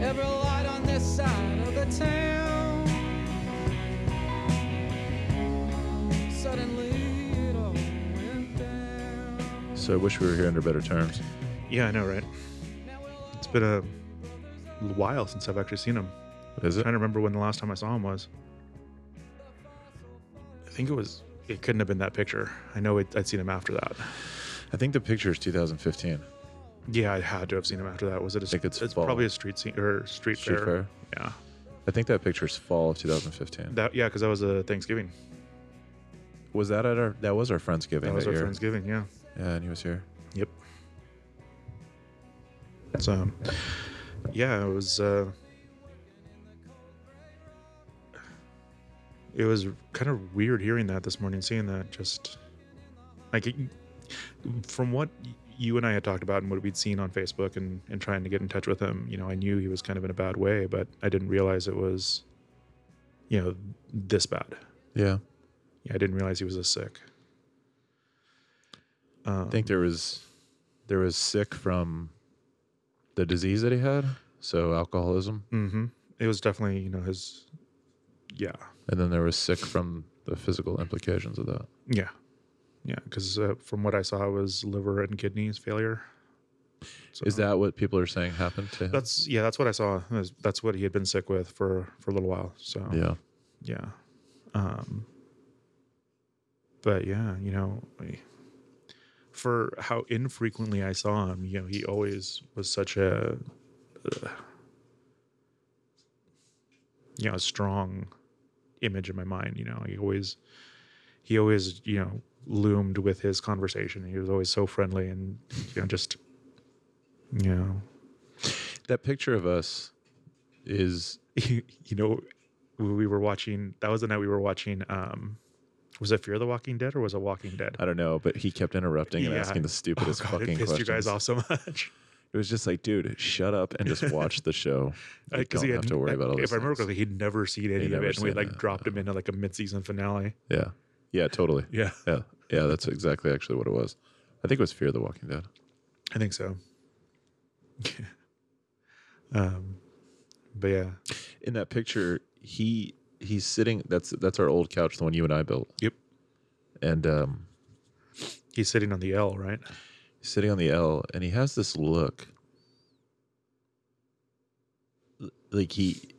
Every light on this side of the town. Suddenly it all went down. So I wish we were here under better terms. Yeah, I know, right? It's been a while since I've actually seen him. Is it? I'm trying to remember when the last time I saw him was. I think it was it couldn't have been that picture. I know it, I'd seen him after that. I think the picture is 2015. Yeah, I had to have seen him after that. Was it? A, think it's fall. probably a street scene or street, Street fair. fair. Yeah, I think that picture's fall of 2015. that yeah, because that was a Thanksgiving. was that at our? That was our friendsgiving. That was our year. Friendsgiving. Yeah. Yeah, and he was here. Yep. So, yeah, it was. Uh, it was kind of weird hearing that this morning, seeing that. Just like it, from what you and I had talked about and what we'd seen on Facebook and and trying to get in touch with him, you know, I knew he was kind of in a bad way, but I didn't realize it was, you know, this bad. Yeah, Yeah, I didn't realize he was this sick. Um, I think there was there was sick from the disease that he had, so alcoholism, Mm-hmm. It was definitely, you know, his. Yeah. And then there was sick from the physical implications of that. Yeah. Yeah. Because uh, from what I saw, it was liver and kidneys failure. So Is that what people are saying happened to him? That's yeah. That's what I saw. That's- what he had been sick with for for a little while. So yeah. yeah. Um. But yeah, you know, for how infrequently I saw him, you know, he always was such a, uh, you know, a strong image in my mind. You know, he always, he always, you know, loomed with his conversation. He was always so friendly and you know, just, you know, That picture of us is you know, we were watching. That was the night we were watching. Um, was it Fear the Walking Dead or was it Walking Dead? I don't know, but he kept interrupting and Yeah. asking the stupidest Oh, God, fucking it pissed questions. you guys off so much. It was just like, dude, shut up and just watch the show. Because don't he have had to worry about all If. I remember correctly, he'd never seen any of it, and we like it, dropped him into like a mid-season finale. Yeah, yeah, totally. Yeah, Yeah, yeah, that's exactly actually what it was. I think it was Fear the Walking Dead. I think so. um, but yeah, In that picture, he he's sitting. That's that's our old couch, the one you and I built. Yep. And um, he's sitting on the L, right? Sitting on the L, and he has this look, like he,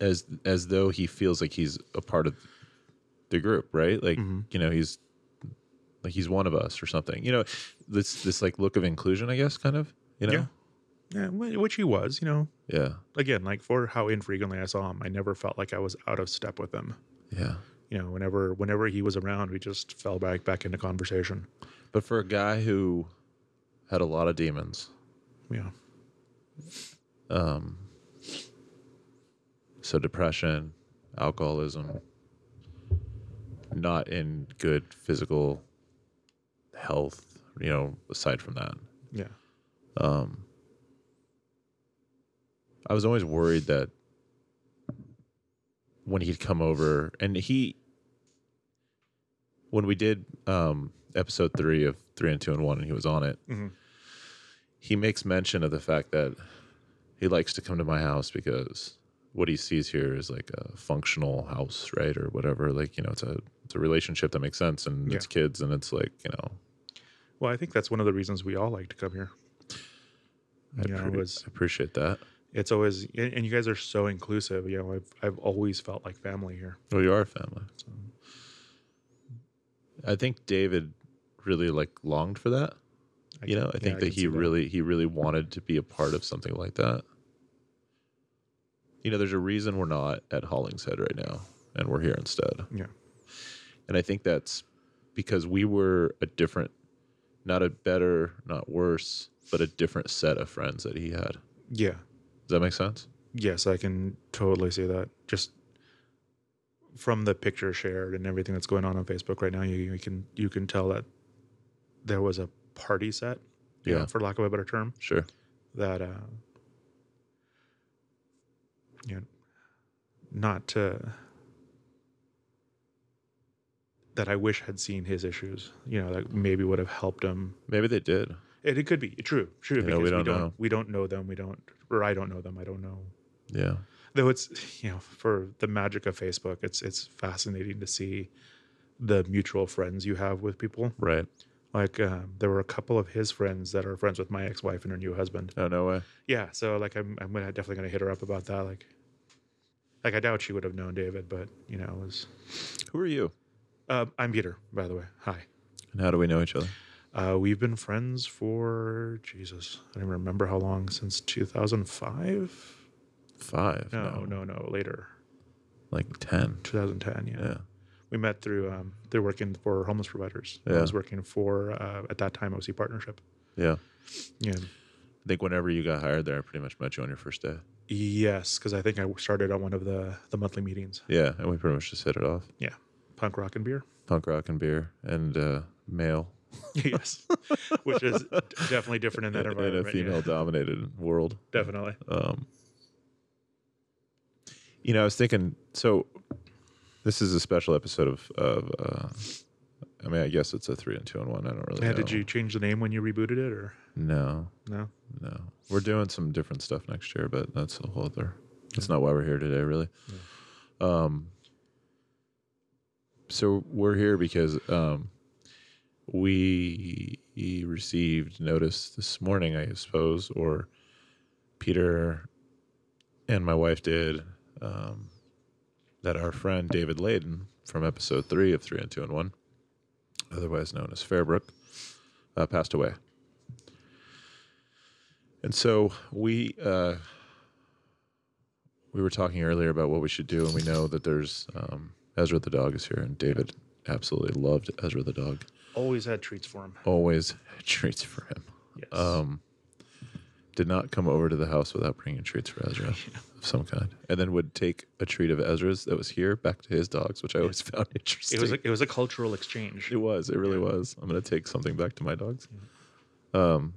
as as though he feels like he's a part of the group, right? Like Mhm. you know, he's like he's one of us or something. You know, this this like look of inclusion, I guess, kind of. You know. Yeah. Yeah, which he was. You know, Yeah. again, like for how infrequently I saw him, I never felt like I was out of step with him. Yeah. You know, whenever whenever he was around, we just fell back back into conversation. But for a guy who had a lot of demons, Yeah, um, so depression, alcoholism, not in good physical health, you know, aside from that. yeah, Um, I was always worried that when he'd come over, and he, when we did um, episode three of Three and Two and One, and he was on it, Mhm. he makes mention of the fact that he likes to come to my house because what he sees here is like a functional house, right, or whatever. Like you know, it's a it's a relationship that makes sense, and it's kids, and it's like you know, Well, I think that's one of the reasons we all like to come here. I, You know, appre- was- I appreciate that. It's always and and you guys are so inclusive. You know, I've I've always felt like family here. Well, you are family. So, I think David really like longed for that. I You can- know, I yeah, think that can he really he really wanted to be a part of something like that. You know, there's a reason we're not at Hollingshead right now and we're here instead. Yeah, And I think that's because we were a different not a better, not worse, but a different set of friends that he had. yeah, Does that make sense? yes, I can totally see that. Just from the picture shared and everything that's going on on Facebook right now, you, you can you can tell that there was a party set. you know, Yeah. for lack of a better term. Sure. that uh you know not to that I wish had seen his issues, you know, that maybe would have helped him. Maybe they did. It, it could be true, true. You know, we because don't know. we don't know them. We don't, or I don't know them. I don't know. Yeah. though it's you know for the magic of Facebook, it's it's fascinating to see the mutual friends you have with people. Right. Like um, there were a couple of his friends that are friends with my ex-wife and her new husband. Oh no way. Yeah, so like I'm I'm gonna definitely gonna hit her up about that. Like, like I doubt she would have known David, but you know, it was. Who are you? Uh, I'm Peter, by the way. Hi. And how do we know each other? Uh, we've been friends for Jesus. I don't even remember how long since 2005. Five. No, no, no, later, Like ten. 2010. Yeah. Yeah. We met through. Um, they're working for homeless providers. I was working for uh, at that time OC Partnership. Yeah. Yeah. I think whenever you got hired there, I pretty much met you on your first day. Yes, because I think I started on one of the the monthly meetings. Yeah, and we pretty much just hit it off. Yeah, punk rock and beer. Punk rock and beer and uh, male yes, which is definitely different in that environment. in a female-dominated world. definitely. Um, you know, I was thinking. So, this is a special episode of. of uh, I mean, I guess it's a three and two and one. I don't really. Yeah, know. did you change the name when you rebooted it, or No, no? no. We're doing some different stuff next year, but that's a whole other. That's not why we're here today, really. Um. So we're here because um, we received notice this morning, I suppose, or Peter and my wife did, um, that our friend David Layden from episode three of Three and Two and One, otherwise known as Fairbrook, uh, passed away. And so we uh, we were talking earlier about what we should do, and we know that there's um, Ezra the dog is here, and David absolutely loved Ezra the dog. Always had treats for him. Always treats for him. Yes. Um, did not come over to the house without bringing treats for Ezra of some kind, and then would take a treat of Ezra's that was here back to his dogs, which I always found interesting. it was a, it was a cultural exchange. It was. It really was. I'm gonna take something back to my dogs. Um.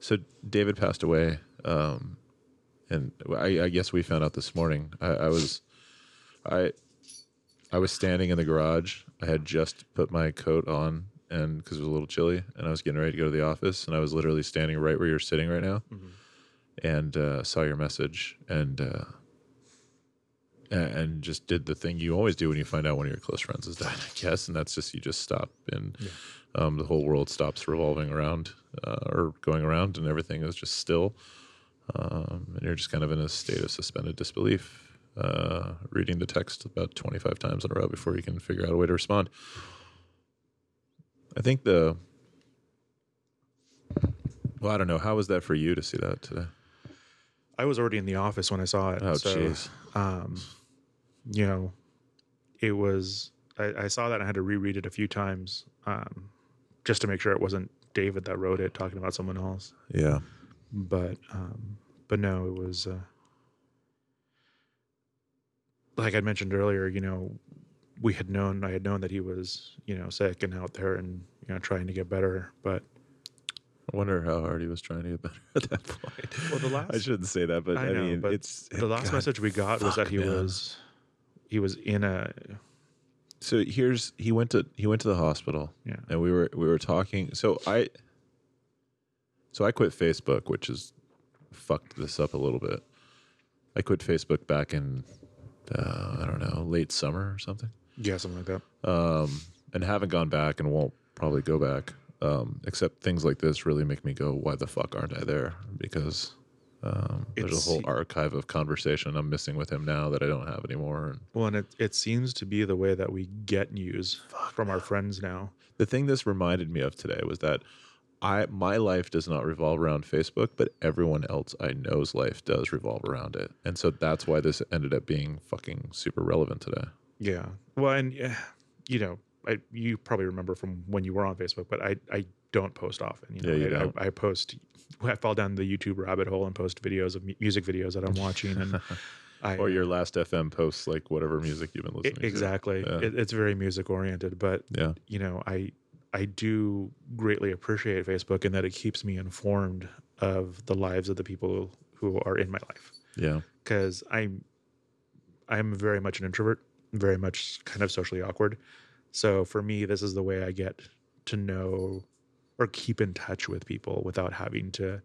So David passed away, um, and I, I guess we found out this morning. I, I was, I, I was standing in the garage. I had just put my coat on, and because it was a little chilly, and I was getting ready to go to the office, and I was literally standing right where you're sitting right now, and uh, saw your message, and. Uh, and just did the thing you always do when you find out one of your close friends has died, I guess, and that's just you just stop and um, the whole world stops revolving around uh, or going around, and everything is just still, um, and you're just kind of in a state of suspended disbelief, uh, reading the text about 25 times in a row before you can figure out a way to respond. I think the well, I don't know. How was that for you to see that today? I was already in the office when I saw it. Oh, so, um, you know, it was. I, I saw that and I had to reread it a few times, um, just to make sure it wasn't David that wrote it talking about someone else. Yeah. But um, but no, it was. Uh, like I mentioned earlier, you know, we had known I had known that he was you know sick and out there and you know trying to get better, but I wonder how hard he was trying to get better at that point. Well, the last- I shouldn't say that, but I, I know, mean, but it's the last God, message we got was that he man. was he was in a So here's he went to he went to the hospital. Yeah. and we were we were talking. So I so I quit Facebook, which has fucked this up a little bit. I quit Facebook back in uh, I don't know late summer or something. Yeah something like that. um, and haven't gone back and won't probably go back. Um, except things like this really make me go, "Why the fuck aren't I there?" Because um, there's a whole archive of conversation I'm missing with him now that I don't have anymore. And Well, and it, it seems to be the way that we get news from our friends now. the thing this reminded me of today was that I my life does not revolve around Facebook, but everyone else I know's life does revolve around it, and so that's why this ended up being fucking super relevant today. Yeah. Well, and yeah, you know, I you probably remember from when you were on Facebook, but I I don't post often. You know, Yeah, you I, don't. I, I post. I fall down the YouTube rabbit hole and post videos of mu- music videos that I'm watching, and I Or your uh, last FM posts, like whatever music you've been listening to. exactly. Yeah. It, it's very music oriented, but Yeah. you know, I I do greatly appreciate Facebook in that it keeps me informed of the lives of the people who are in my life. Yeah. because I'm I'm very much an introvert, very much kind of socially awkward. So for me, this is the way I get to know or keep in touch with people without having to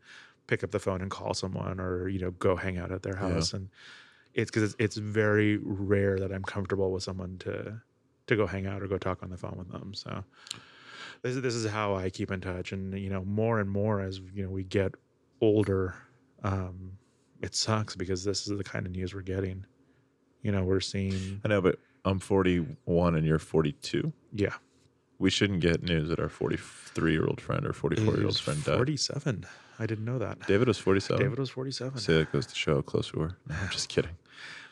pick up the phone and call someone or you know go hang out at their house. And it's because it's, it's very rare that i'm comfortable with someone to to go hang out or go talk on the phone with them. So this is this is how i keep in touch. And you know more and more as you know we get older um it sucks because this is the kind of news we're getting you know we're seeing I know, but I'm 41 and you're 42. yeah We shouldn't get news that our 43 year old friend or 44 year old friend died. 47 i didn't know that David was 47. david was 47 See, that goes to show how close we were. No, I'm just kidding.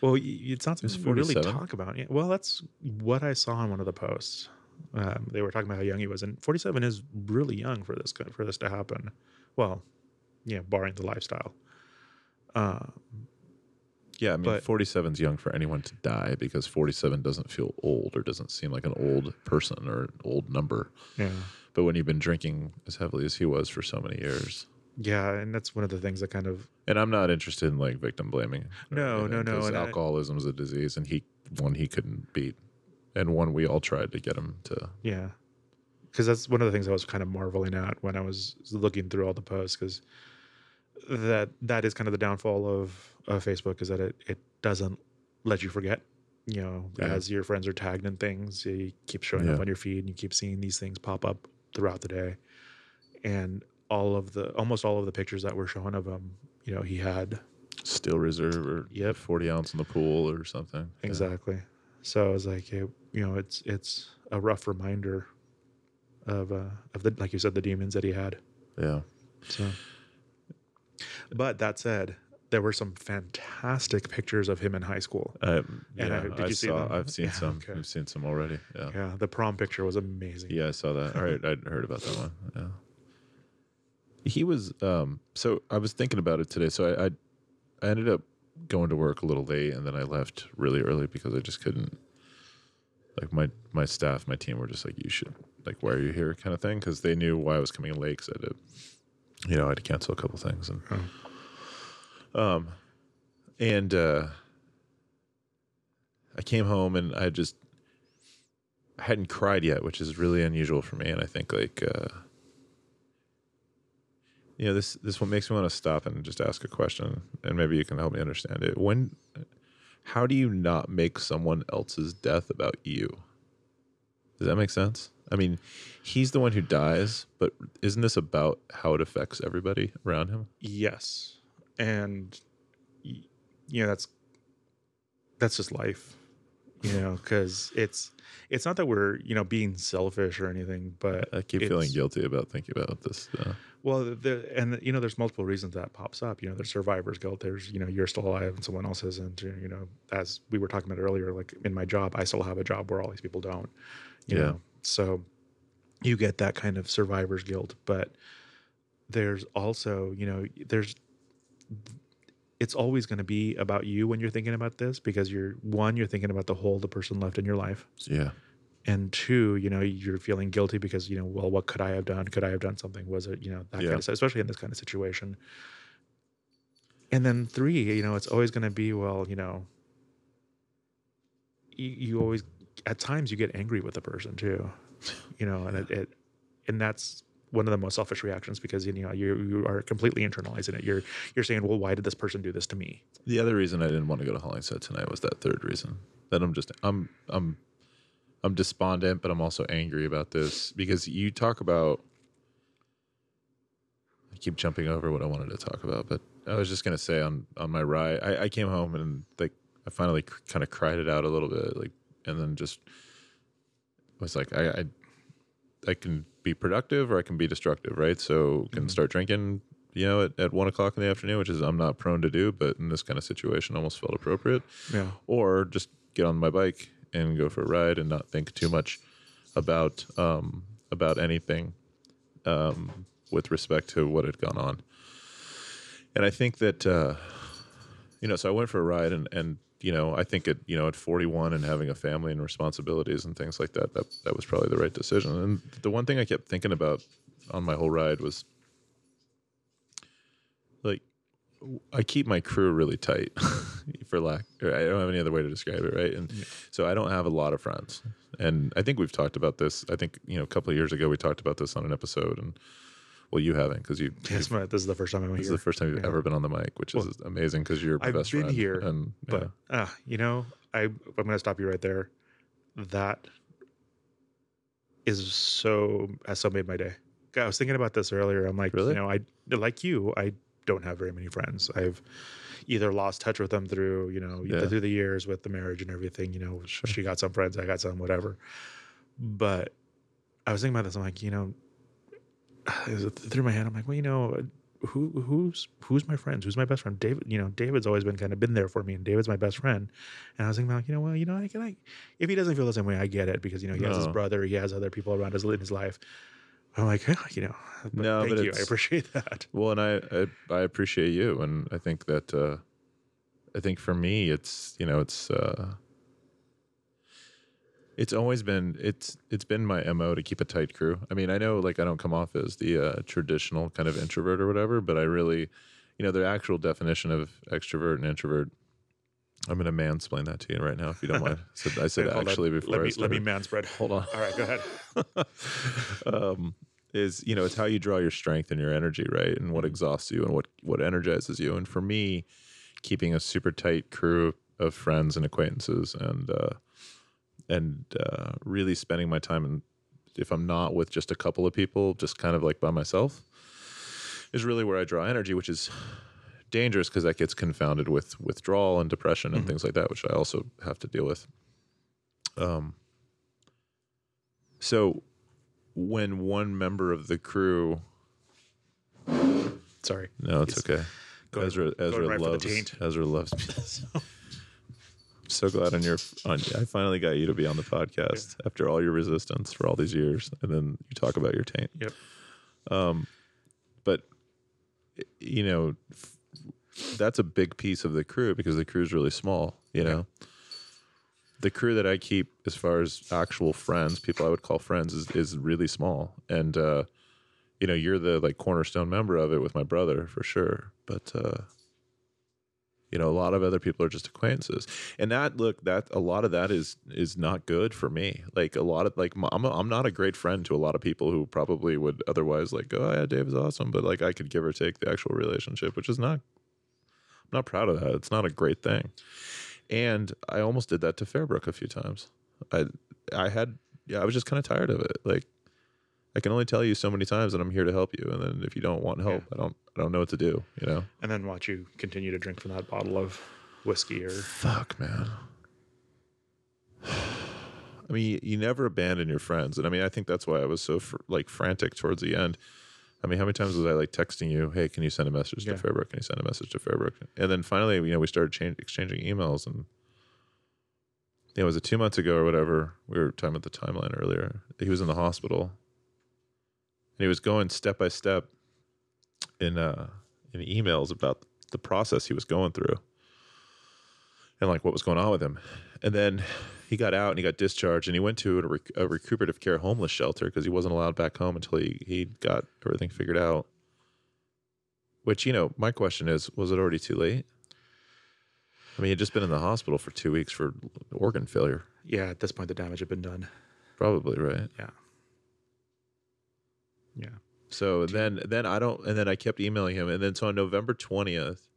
Well, it's not something we really 47? talk about. Yeah, Well, that's what I saw on one of the posts. Um, they were talking about how young he was, and 47 is really young for this for this to happen. Well, yeah, barring the lifestyle. Uh, Yeah, I mean, But- 47 is young for anyone to die because 47 doesn't feel old or doesn't seem like an old person or an old number. yeah, But when you've been drinking as heavily as he was for so many years, yeah, and that's one of the things that kind of and I'm not interested in like victim blaming. No, anything, no, no, and I- alcoholism is a disease, and he one he couldn't beat, and one we all tried to get him to. yeah, because that's one of the things I was kind of marveling at when I was looking through all the posts because that that is kind of the downfall of, of Facebook is that it it doesn't let you forget. You know, Yeah. as your friends are tagged in things, you keep showing up on your feed and you keep seeing these things pop up throughout the day, and all of the almost all of the pictures that were showing of him, you know, he had Steel Reserve or Yep. 40 ounce in the pool or something. Yeah. exactly. So I was like, it, you know, it's it's a rough reminder of uh of the like you said the demons that he had. Yeah. So, but that said, there were some fantastic pictures of him in high school. Um, And yeah, I- did I you see saw, them? I've seen Yeah, some. okay. I've seen some already. Yeah. Yeah, the prom picture was amazing. Yeah, I saw that. All right, I'd heard about that one. Yeah. He was um so I was thinking about it today. So I, I I ended up going to work a little late and then I left really early because I just couldn't like my my staff, my team were just like you should like why are you here kind of thing because they knew why I was coming late cuz I to you know, I had to cancel a couple things and um and uh I came home and I just I hadn't cried yet, which is really unusual for me. And I think like uh, you know this this what makes me want to stop and just ask a question, and maybe you can help me understand it. When how do you not make someone else's death about you? Does that make sense? I mean, he's the one who dies, but isn't this about how it affects everybody around him? Yes, and you know that's that's just life, you know, because it's it's not that we're you know being selfish or anything, but I keep feeling guilty about thinking about this. Uh, Well, the, and you know, there's multiple reasons that pops up. You know, there's survivor's guilt. There's you know, you're still alive and someone else isn't. You know, as we were talking about earlier, like in my job, I still have a job where all these people don't. You Yeah. know, so you get that kind of survivor's guilt, but there's also you know, there's it's always going to be about you when you're thinking about this because you're one, you're thinking about the whole the person left in your life yeah, and two, you know, you're feeling guilty because you know, well, what could I have done? Could I have done something? Was it, you know, that Yeah. kind of stuff, especially in this kind of situation. And then three, you know, it's always going to be, well, you know, you, you always, at times, you get angry with the person too, you know, and it, it, and that's one of the most selfish reactions because you know you you are completely internalizing it. You're you're saying, well, why did this person do this to me? The other reason I didn't want to go to Hollingshead tonight was that third reason. That I'm just I'm I'm I'm despondent, but I'm also angry about this because you talk about. I keep jumping over what I wanted to talk about, but I was just gonna say on on my ride, I, I came home and like I finally cr- kind of cried it out a little bit, like, and then just was like I I, I can be productive or I can be destructive, right? So can Mhm. start drinking you know, at, at one o'clock in the afternoon, which is I'm not prone to do, but in this kind of situation almost felt appropriate. Yeah. Or just get on my bike and go for a ride and not think too much about um, about anything um, with respect to what had gone on. And I think that uh, you know, so I went for a ride and and you know, I think at you know at 41 and having a family and responsibilities and things like that, that that was probably the right decision. And the one thing I kept thinking about on my whole ride was like I keep my crew really tight, for lack. Or I don't have any other way to describe it, right? And so I don't have a lot of friends, and I think we've talked about this. I think you know a couple of years ago we talked about this on an episode, and Well, you haven't because you. Yes, but this is the first time I'm here. This is the first time you've Yeah. ever been on the mic, which is amazing because you're my I've best been here, and But yeah. uh, you know, I I'm gonna stop you right there. That is so has so made my day. I was thinking about this earlier. I'm like, Really? you know, I like you. I don't have very many friends. I've either lost touch with them through, you know, Yeah. through the years with the marriage and everything. You know, Sure. she got some friends, I got some, whatever. But I was thinking about this. I'm like, you know, through my head, I'm like, well, you know, who who's who's my friends? Who's my best friend? David. You know, David's always been kind of been there for me, and David's my best friend. And I was thinking about, you know, well, you know, I can like, if he doesn't feel the same way, I get it because you know he has his brother, he has other people around his in his life. I'm like, yeah, you know, but No, thank but you, I appreciate that. Well, and I, I I appreciate you, and I think that uh, I think for me, it's you know, it's uh, it's always been it's it's been my mo to keep a tight crew. I mean, I know like I don't come off as the uh, traditional kind of introvert or whatever, but I really, you know, the actual definition of extrovert and introvert. I'm going to mansplain that to you right now, if you don't mind. So I said Wait, hold on. actually before let I me let me started. man spread. Hold on. All right, go ahead. um, is you know it's how you draw your strength and your energy right and what exhausts you and what what energizes you and for me keeping a super tight crew of friends and acquaintances and uh and uh really spending my time and if i'm not with just a couple of people just kind of like by myself is really where i draw energy which is dangerous because that gets confounded with withdrawal and depression and Mhm. things like that which i also have to deal with um so when one member of the crew Sorry. no it's It's okay going- ezra ezra right for the loves ezra loves me I'm so glad on your on i finally got you to be on the podcast after all your resistance for all these years and then you talk about your taint. Yep. um but you know f- that's a big piece of the crew because the crew's really small you know? The crew that i keep as far as actual friends people i would call friends is, is really small. And uh you know you're the like cornerstone member of it with my brother for sure. But uh you know a lot of other people are just acquaintances. And that look that a lot of that is is not good for me. Like a lot of like i'm, a, I'm not a great friend to a lot of people who probably would otherwise like oh yeah dave is awesome but like i could give or take the actual relationship which is not i'm not proud of that. It's not a great thing. And i almost did that to fairbrook a few times. I i had yeah i was just kind of tired of it. Like i can only tell you so many times that i'm here to help you and then if you don't want help i don't i don't know what to do you know And then watch you continue to drink from that bottle of whiskey or Fuck, man. I mean, you, never abandon your friends, and I mean, I think that's why I was so fr- like frantic towards the end. I mean, how many times was I like texting you, "Hey, can you send a message Yeah. to Fairbrook? Can you send a message to Fairbrook?" And then finally, you know, we started change, exchanging emails, and you know, was it two months ago or whatever? We were talking about the timeline earlier. He was in the hospital, and he was going step by step in uh in emails about the process he was going through and like what was going on with him. And then he got out and he got discharged and he went to a, rec- a recuperative care homeless shelter because he wasn't allowed back home until he he got everything figured out. Which you know, my question is, was it already too late? I mean, he'd just been in the hospital for two weeks for organ failure. yeah, at this point the damage had been done. Probably right. Yeah. Yeah. So then, then I don't, and then I kept emailing him, and then so on November twentieth,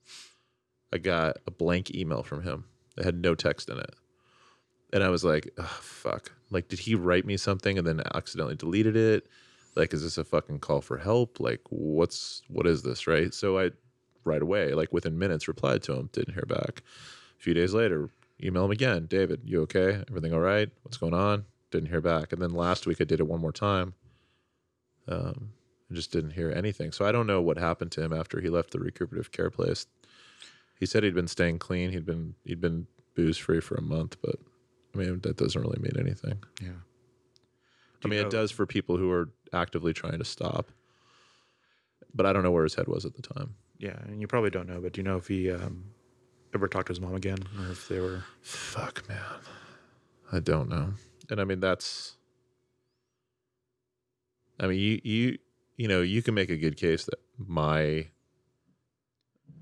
I got a blank email from him that had no text in it, and I was like, oh, "Fuck!" Like, did he write me something and then accidentally deleted it? Like, is this a fucking call for help? Like, what's what is this? Right? So I, right away, like within minutes, replied to him. Didn't hear back. A few days later, email him again. David, you okay? Everything all right? What's going on? Didn't hear back. And then last week I did it one more time. Um, I just didn't hear anything. So I don't know what happened to him after he left the recuperative care place. He said he'd been staying clean. He'd been he'd been booze free for a month, but I mean that doesn't really mean anything. Yeah. I mean it does for people who are actively trying to stop. But I don't know where his head was at the time. Yeah, and you probably don't know, but do you know if he um, ever talked to his mom again, or if they were? Fuck man. I don't know. And I mean that's I mean you you you know, you can make a good case that my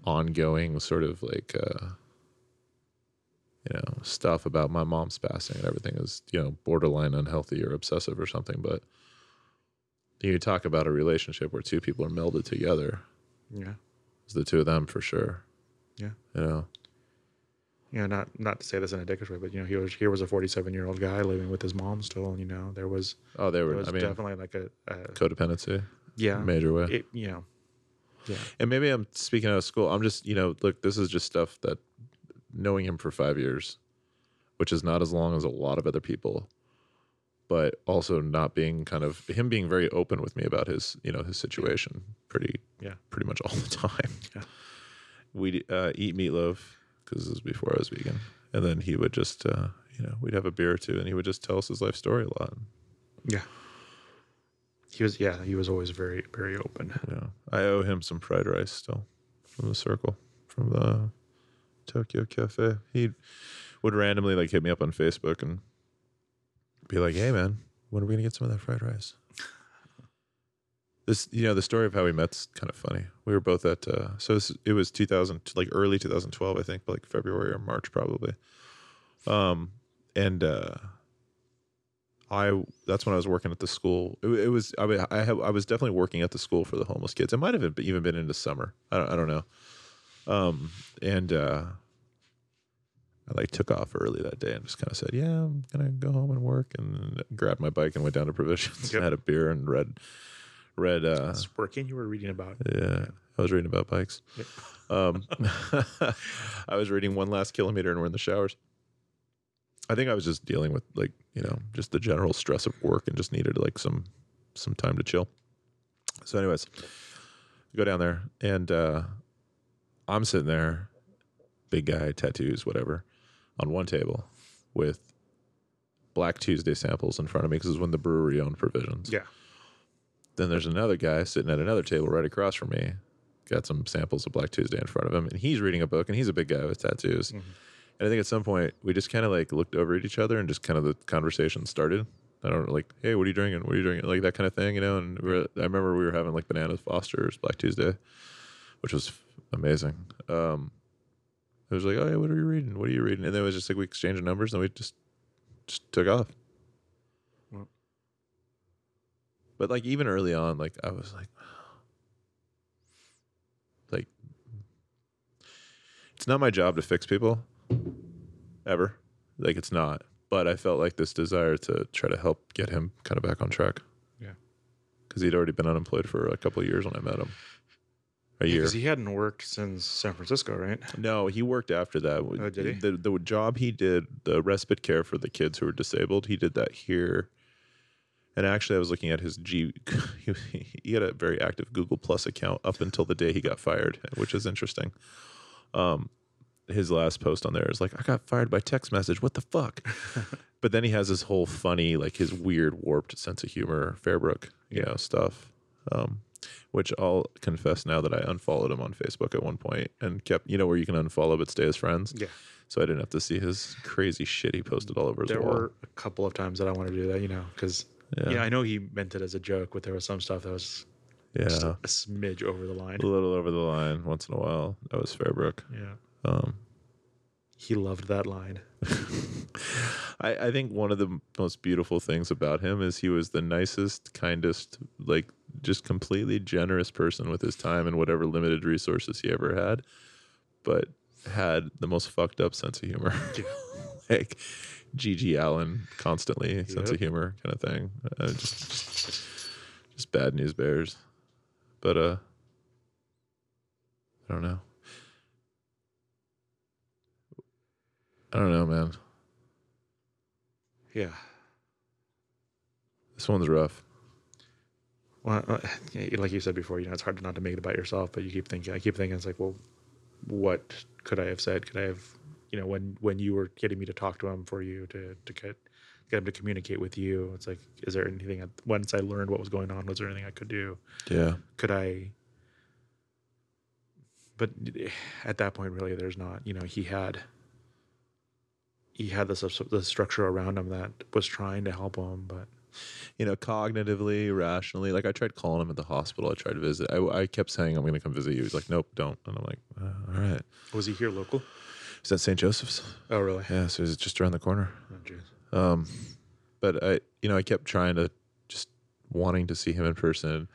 ongoing sort of like uh you know, stuff about my mom's passing and everything is, you know, borderline unhealthy or obsessive or something, but You talk about a relationship where two people are melded together. Yeah. It's the two of them for sure. Yeah. You know. Yeah, not not to say this in a dickish way, but you know, he was here was a 47 year old guy living with his mom still, and you know, there was Oh, there were. was I mean, definitely like a, a codependency, yeah, major way. it, you know, yeah, And maybe I'm speaking out of school. I'm just, you know, look, this is just stuff that knowing him for five years, which is not as long as a lot of other people, but also not being kind of him being very open with me about his, you know, his situation pretty, Yeah. pretty much all the time. Yeah. We'd uh, eat meatloaf because this was before I was vegan. And then he would just, uh, you know, we'd have a beer or two and he would just tell us his life story a lot. yeah. He was yeah, he was always very very open. Know, I owe him some fried rice still from the circle, from the Tokyo Cafe. He would randomly like hit me up on Facebook and be like, "Hey, man, when are we gonna get some of that fried rice?" This, you know, the story of how we met's kind of funny. We were both at, uh, so this, it was 2000, like early 2012, I think, like February or March probably. Um, and uh, I that's when I was working at the school. It, it was I mean, I have I was definitely working at the school for the homeless kids. It might have even been into summer. I don't I don't know. Um and uh I like took off early that day and just kind of said, "Yeah, I'm gonna go home and work." And grabbed my bike and went down to Provisions Yep. and had a beer and read read uh It's working. You were reading about yeah, I was reading about bikes. Yep. Um, I was reading one last kilometer and we're in the showers. I think I was just dealing with like you know just the general stress of work and just needed like some some time to chill. So, anyways, go down there and uh, I'm sitting there, big guy, tattoos, whatever, on one table with Black Tuesday samples in front of me because it was when the Bruery owned provisions. yeah. Then there's another guy sitting at another table right across from me, got some samples of Black Tuesday in front of him, and he's reading a book, and he's a big guy with tattoos. Mhm. And I think at some point we just kind of like looked over at each other, and just kind of the conversation started. I don't like, hey, what are you drinking? What are you drinking? Like that kind of thing, you know. And we were, I remember we were having like bananas, Foster's, Black Tuesday, which was amazing. Um, it was like, oh yeah, what are you reading? What are you reading? And then it was just like we exchanged numbers, and we just just took off. Well. But like even early on, like I was like, like it's not my job to fix people ever. Like it's not. But I felt like this desire to try to help get him kind of back on track. Yeah. Because he'd already been unemployed for a couple of years when I met him. A year. Because he hadn't worked since San Francisco, right? No, he worked after that. Oh, did he? The, the job he did, the respite care for the kids who were disabled, he did that here. And actually, I was looking at his G. He, had a very active Google Plus account up until the day he got fired, which is interesting. Um, his last post on there is like, "I got fired by text message. What the fuck?" but then he has this whole funny, like his weird, warped sense of humor, Fairbrook, you Yeah. know, stuff. Um, which I'll confess now that I unfollowed him on Facebook at one point and kept, you know, where you can unfollow but stay as friends. Yeah. So I didn't have to see his crazy shit he posted all over his There wall. were a couple of times that I wanted to do that, you know, because yeah, yeah. I know he meant it as a joke, but there was some stuff that was just yeah, a smidge over the line. a little over the line once in a while. That was Fairbrook. Yeah. Um, He loved that line. I, I think one of the most beautiful things about him is he was the nicest, kindest, like just completely generous person with his time and whatever limited resources he ever had, but had the most fucked up sense of humor. Yeah. like GG Allin, constantly sense of humor kind of thing. Uh, just, just, just bad news bears. But uh, I don't know. I don't know, man. Yeah. This one's rough. Well, uh, like you said before, you know, it's hard not to make it about yourself, but you keep thinking, I keep thinking, it's like, well, what could I have said? Could I have, you know, when when you were getting me to talk to him for you to to get get him to communicate with you, it's like, is there anything? I, once I learned what was going on, was there anything I could do? Yeah. Could I? But at that point, really, there's not. You know, he had he had the subs- the structure around him that was trying to help him, but You know, cognitively, rationally. Like I tried calling him at the hospital. I tried to visit. I, I kept saying, I'm going to come visit you. He's like, nope, don't. And I'm like, uh, all right. was he here local? Is that St. Joseph's? Oh, really? Yeah. So he's just around the corner. Oh, jeez. Um, but I, you know, I kept trying to just wanting to see him in person.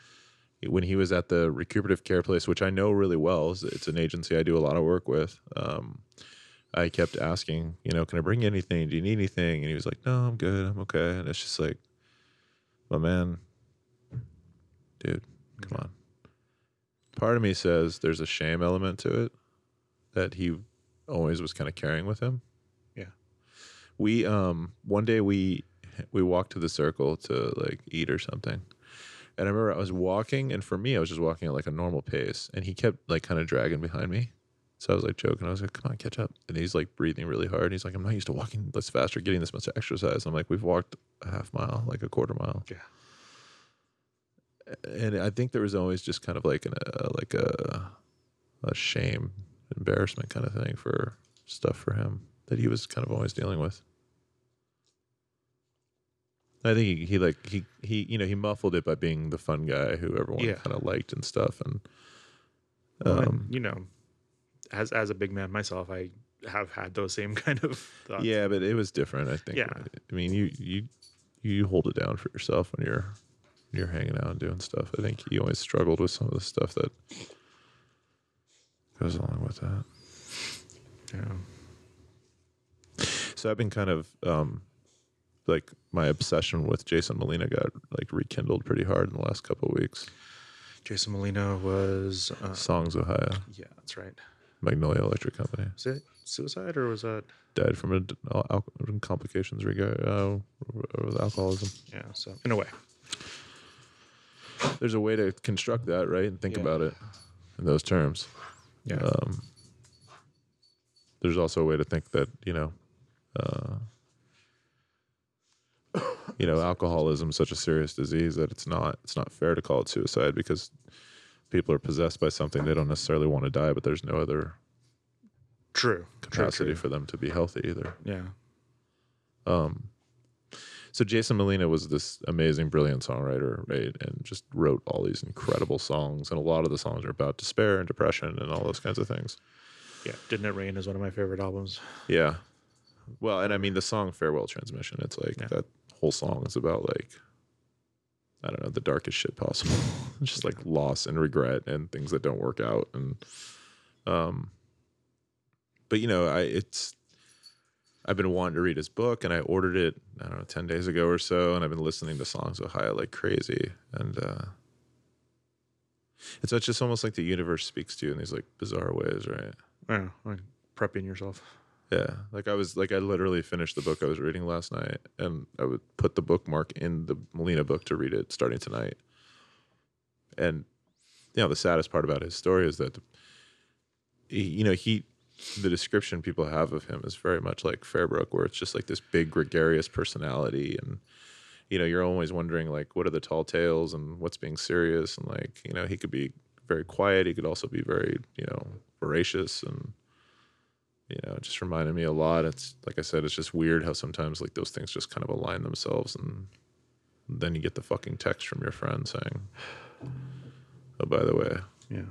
When he was at the recuperative care place, which I know really well, it's- it's an agency I do a lot of work with. Um, I kept asking, you know, can I bring you anything? Do you need anything? And he was like, no, I'm good. I'm okay. And it's just like, my man, dude, come on. Part of me says there's a shame element to it that he always was kind of carrying with him. Yeah. We um one day we we walked to the circle to like eat or something. And I remember I was walking and for me I was just walking at like a normal pace and he kept like kind of dragging behind me. So I was like joking. I was like, "Come on, catch up." And he's like breathing really hard. And he's like, "I'm not used to walking this fast or getting this much exercise." I'm like, "We've walked a half mile, like a quarter mile." Yeah. And I think there was always just kind of like an uh, like a a shame, embarrassment kind of thing for stuff for him that he was kind of always dealing with. I think he, he like he he you know he muffled it by being the fun guy who everyone Yeah. kind of liked and stuff and Well, and, um you know, as as a big man myself, I have had those same kind of thoughts. yeah but it was different I think Yeah. I mean you you you hold it down for yourself when you're when you're hanging out and doing stuff I think he always struggled with some of the stuff that goes along with that Yeah. So I've been kind of um like my obsession with Jason Molina got like rekindled pretty hard in the last couple of weeks. Jason Molina was. Uh, Songs Ohia, yeah, that's right. Magnolia Electric Company, Was it suicide or was that? died from a, al- al- complications regard uh, with alcoholism. Yeah. So in a way, There's a way to construct that, right, and think Yeah. about it in those terms. Yeah. Um, there's also a way to think that you know, uh, you know, alcoholism is such a serious disease that it's not it's not fair to call it suicide because people are possessed by something they don't necessarily want to die, but there's no other true. capacity True, true. for them to be healthy either. Yeah. Um, so Jason Molina was this amazing, brilliant songwriter, right? And just wrote all these incredible songs, and a lot of the songs are about despair and depression and all those kinds of things. Yeah. Didn't it rain is one of my favorite albums. Yeah. Well, and I mean the song Farewell Transmission, it's like Yeah. that whole song is about like I don't know, the darkest shit possible. Just like loss and regret and things that don't work out and um but you know, I it's I've been wanting to read his book and I ordered it, I don't know, 10 days ago or so and I've been listening to songs Ohia like crazy and uh it's just almost like the universe speaks to you in these like bizarre ways, right? Yeah. Like prepping yourself. Yeah, like I was like I literally finished the book I was reading last night, and I would put the bookmark in the Molina book to read it starting tonight. And you know, the saddest part about his story is that he, you know he the description people have of him is very much like Fairbrook, where it's just like this big gregarious personality, and you know you're always wondering like what are the tall tales and what's being serious, and like you know he could be very quiet, he could also be very you know voracious and you know, it just reminded me a lot. It's like I said, it's just weird how sometimes like those things just kind of align themselves, and then you get the fucking text from your friend saying, "Oh, by the way, Yeah.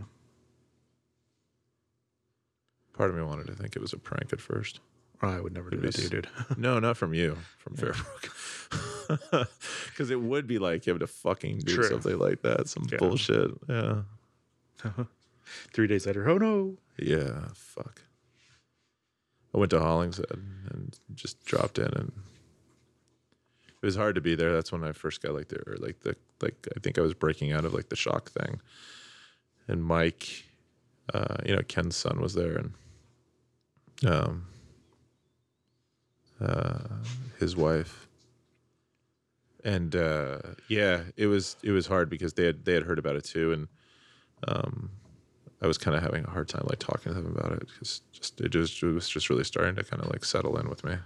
Part of me wanted to think it was a prank at first. Oh, I would never do Could be that to you, dude. No, not from you, from Fairbrook, because it would be like him to fucking do True. something like that, some Yeah. bullshit. Yeah, Three days later, oh no. yeah, fuck. I went to Hollingshead and just dropped in and it was hard to be there. That's when I first got like the or like the like I think I was breaking out of like the shock thing. And Mike, uh, you know, Ken's son was there and um uh his wife. And uh yeah, it was it was hard because they had they had heard about it too and um I was kind of having a hard time like talking to them about it because just it just it was just really starting to kind of like settle in with me.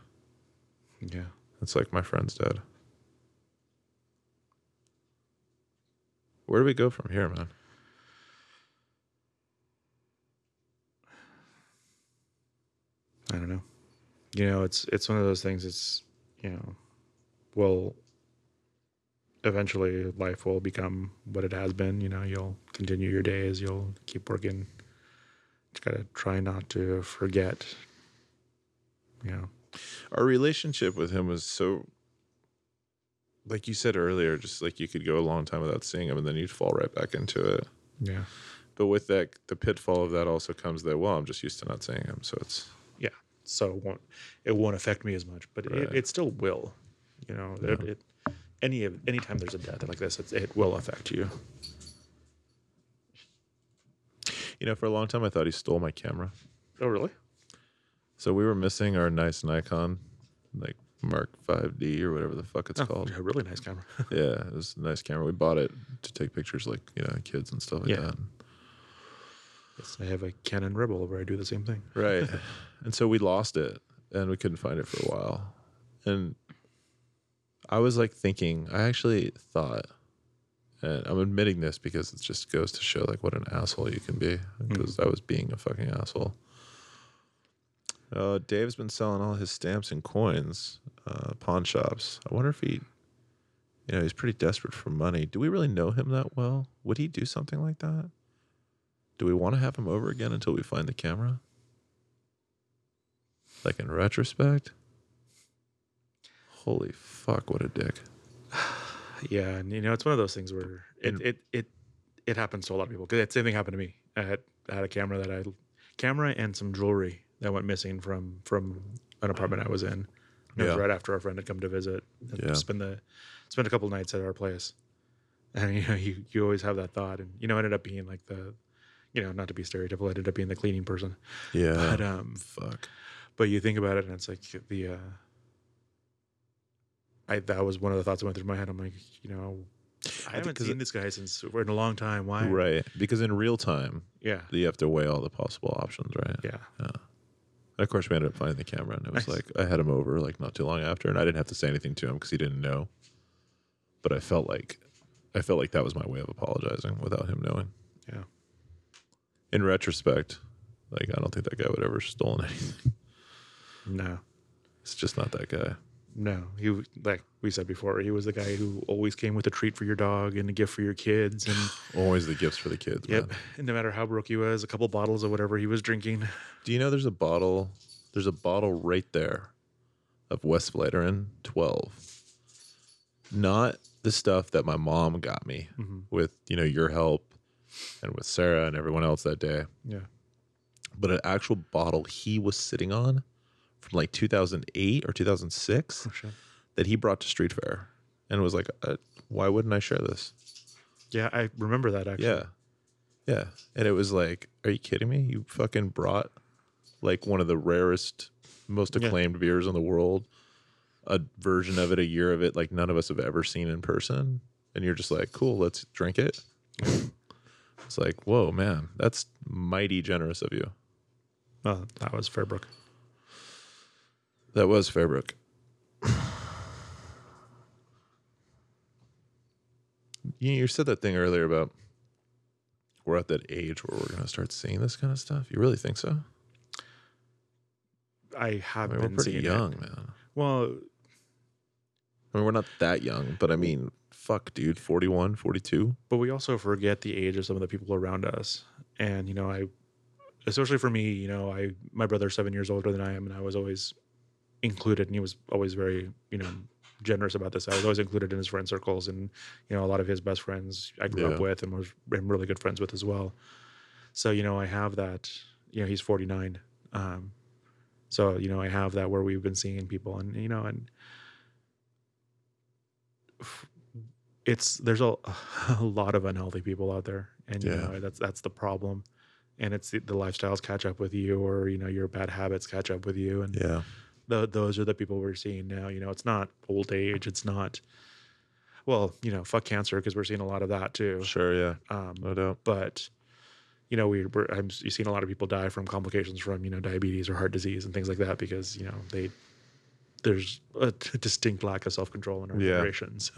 Yeah. It's like my friend's dead. Where do we go from here, man? I don't know. You know, it's it's one of those things. It's you know, well, eventually life will become what it has been. You know, you'll continue your days. You'll keep working. Just gotta try not to forget. You know, Our relationship with him was so like you said earlier, just like you could go a long time without seeing him, and then you'd fall right back into it. Yeah. But with that, the pitfall of that also comes that well, I'm just used to not seeing him, so it's. So it won't it won't affect me as much, but it, Right. it still will. You know, it, it any of anytime there's a death like this, it's, it will affect you. you know, for a long time I thought he stole my camera. Oh, really? So we were missing our nice Nikon, like Mark 5D or whatever the fuck it's oh, called. Yeah, really nice camera. Yeah, it was a nice camera. We bought it to take pictures, like you know, kids and stuff like Yeah. that. Yes, I have a Canon Rebel where I do the same thing. Right. and so we lost it, and we couldn't find it for a while. And I was like thinking, I actually thought, and I'm admitting this because it just goes to show like what an asshole you can be. Because I was being a fucking asshole. Uh, Dave's been selling all his stamps and coins, uh, pawn shops. I wonder if he, you know, he's pretty desperate for money. Do we really know him that well? Would he do something like that? Do we want to have him over again until we find the camera? Like in retrospect? Holy fuck, what a dick. Yeah, and you know, it's one of those things where it it it, it happens to a lot of people. Because that same thing happened to me. I had, I had a camera that I camera and some jewelry that went missing from from an apartment I was in. It was Yeah. right after our friend had come to visit. And Yeah. Spend the spend a couple nights at our place. And you know, you, you always have that thought, and you know, ended up being like the, you know, not to be stereotypical, I ended up being the cleaning person. Yeah. But um, fuck. but you think about it, and it's like the uh, I that was one of the thoughts that went through my head. I'm like, you know, I haven't seen it- this guy since we're in a long time. Why? Right. Because in real time, Yeah. you have to weigh all the possible options, right? Yeah. And of course, we ended up finding the camera, and it was Nice. like I had him over like not too long after, and I didn't have to say anything to him because he didn't know. But I felt like, I felt like that was my way of apologizing without him knowing. Yeah. In retrospect, like I don't think that guy would ever stolen anything. No. It's just not that guy. No. He like we said before, he was the guy who always came with a treat for your dog and a gift for your kids and Always the gifts for the kids. yep. man. And no matter how broke he was, a couple bottles of whatever he was drinking. Do you know there's a bottle? There's a bottle right there of Westvleteren 12. Not the stuff that my mom got me Mhm. with, you know, your help and with Sarah and everyone else that day, Yeah. but an actual bottle he was sitting on from like 2008 or 2006 Oh, shit. that he brought to Street Fair and was like, uh, why wouldn't I share this? Yeah, I remember that actually. Yeah. Yeah. And it was like, are you kidding me? You fucking brought like one of the rarest, most Yeah. acclaimed beers in the world, a version of it, a year of it, like none of us have ever seen in person. And you're just like, cool, let's drink it. It's like, whoa, man, that's mighty generous of you. Oh, that was Fairbrook. That was Fairbrook. you, you said that thing earlier about we're at that age where we're going to start seeing this kind of stuff. You really think so? I I have mean, we're pretty seeing it. young, man. Well, I mean, we're not that young, but I mean, fuck, dude, 41, 42. but we also forget the age of some of the people around us and you know i especially for me you know i my brother's seven years older than i am and i was always included and he was always very you know generous about this i was always included in his friend circles and you know a lot of his best friends i grew Yeah. up with and was am really good friends with as well so you know i have that you know he's 49 um so you know i have that where we've been seeing people and you know and it's there's a, a lot of unhealthy people out there and you Yeah. know that's that's the problem and it's the, the lifestyles catch up with you or you know your bad habits catch up with you and Yeah. tho- those are the people we're seeing now you know it's not old age it's not well you know fuck cancer because we're seeing a lot of that too Sure, yeah. um, No doubt. but you know we, we're I'm you've seen a lot of people die from complications from you know diabetes or heart disease and things like that because you know they there's a distinct lack of self-control in our Yeah. generation so